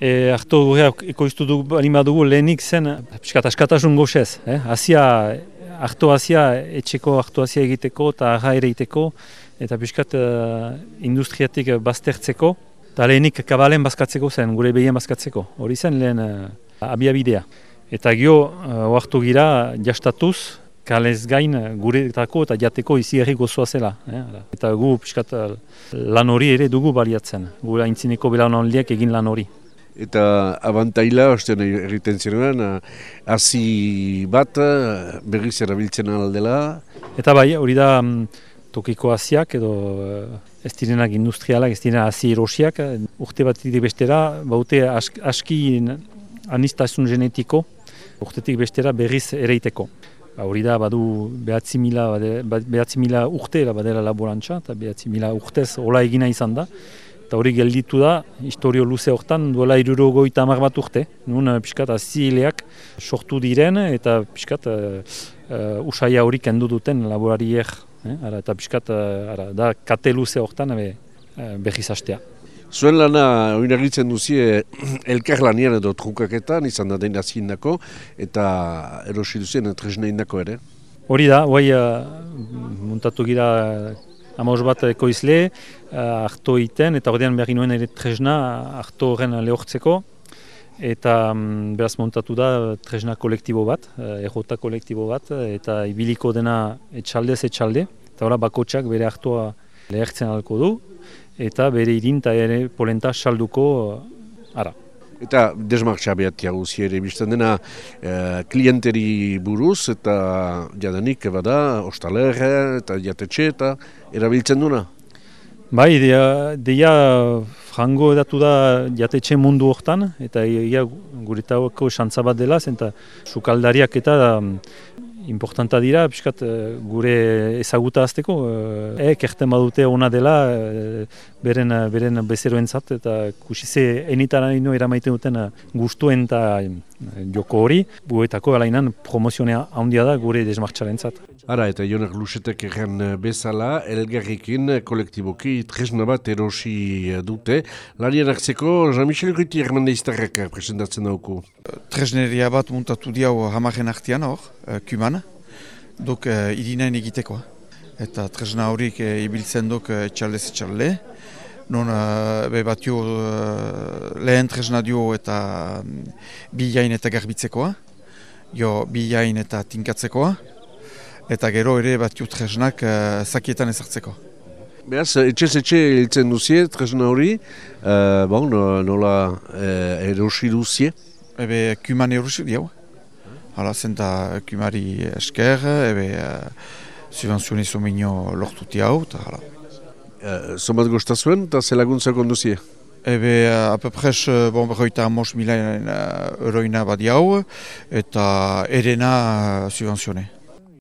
E, Arto gure ekoiztu dugu, anima dugu lehenik zen, piskat askatasun goxez. Eh? Azia, arto azia, etxeko arto azia egiteko eta arra ere egiteko, eta piskat uh, industriatik baztertzeko, eta lehenik kabalen bazkatzeko zen, gure behien bazkatzeko. Hori zen lehen uh, abiabidea. Eta gio, uh, oartu gira, jastatuz, kalez gain guretako eta jateko izi erri gozoa zela. Eh? Eta gu piskat lan hori ere dugu baliatzen, gure aintzineko belan egin lan hori. Eta abantaila, ostean egiten ziren, hasi bat berriz erabiltzen aldela. Eta bai, hori da mm, tokiko hasiak edo eh, ez direnak industrialak, ez direnak hasi erosiak. Urte bat bestera, baute aski anistazun genetiko, urtetik bestera berriz ereiteko. Ba, hori da, badu behatzi mila, behatzi mila urte badela laborantza, eta behatzi mila urtez hola egina izan da. Eta hori gelditu da, historio luze hortan, duela iruro goita amar bat urte. Nun, uh, piskat, azileak sortu diren eta piskat, uh, uh, usaia hori kendu duten laborariek. Eh? Ara, eta piskat, uh, ara, da, kate luze hortan uh, behiz hastea. Zuen lana, oinagitzen duzie, elkar lanian edo trukaketan, izan da den azindako, eta erosi duzien tresna indako ere? Hori da, guai, uh, muntatu gira Amaus bat ekoizle, harto eh, iten, eta ordean behar nuen ere tresna harto horren lehortzeko. Eta um, beraz montatu da tresna kolektibo bat, errota kolektibo bat, eta ibiliko dena etxaldez etxalde. Eta ora bakotsak bere hartoa lehertzen alko du, eta bere irinta ere polenta salduko ara. Eta desmartxa behatia guzi ere bizten dena e, klienteri buruz eta jadanik bada, ostalerre eta jatetxe eta erabiltzen duna? Bai, deia, deia frango edatu da jatetxe mundu hortan eta ia guretako xantza bat dela, eta sukaldariak eta importanta dira, piskat eh, gure ezaguta azteko. E, kerten badute ona dela, e, beren, beren bezeroentzat eta kusize enitara ino eramaiten duten gustuen eta joko hori, guetako alainan promozionea handia da gure desmartxaren zat. Ara, eta jonak lusetek egen bezala, elgarrikin kolektiboki tresna bat erosi dute. Larien akzeko, Jean-Michel Ruti ermande iztarrak presentatzen dauku. Tresneria bat muntatu diau hamaren artian hor, kuman, duk irinain egiteko. Eta tresna horik ibiltzen duk txaldez txalde. Non be batio lehen tresna dio eta bilain eta garbitzekoa. Jo bilain eta tinkatzekoa eta gero ere bat jut tresnak uh, zakietan ezartzeko. Beraz, etxez etxe hiltzen duzie, tresna hori, uh, bon, nola uh, erosi duzie? Ebe, kuman erosi diau. Hala, zenta kumari esker, ebe, uh, subvenzionizu minio lortuti hau, eta hala. Uh, Zomat gostazuen, eta zelaguntza konduzie? Ebe, uh, apepres, bon, berroita amos mila euroina badi hau, eta erena subvenzione.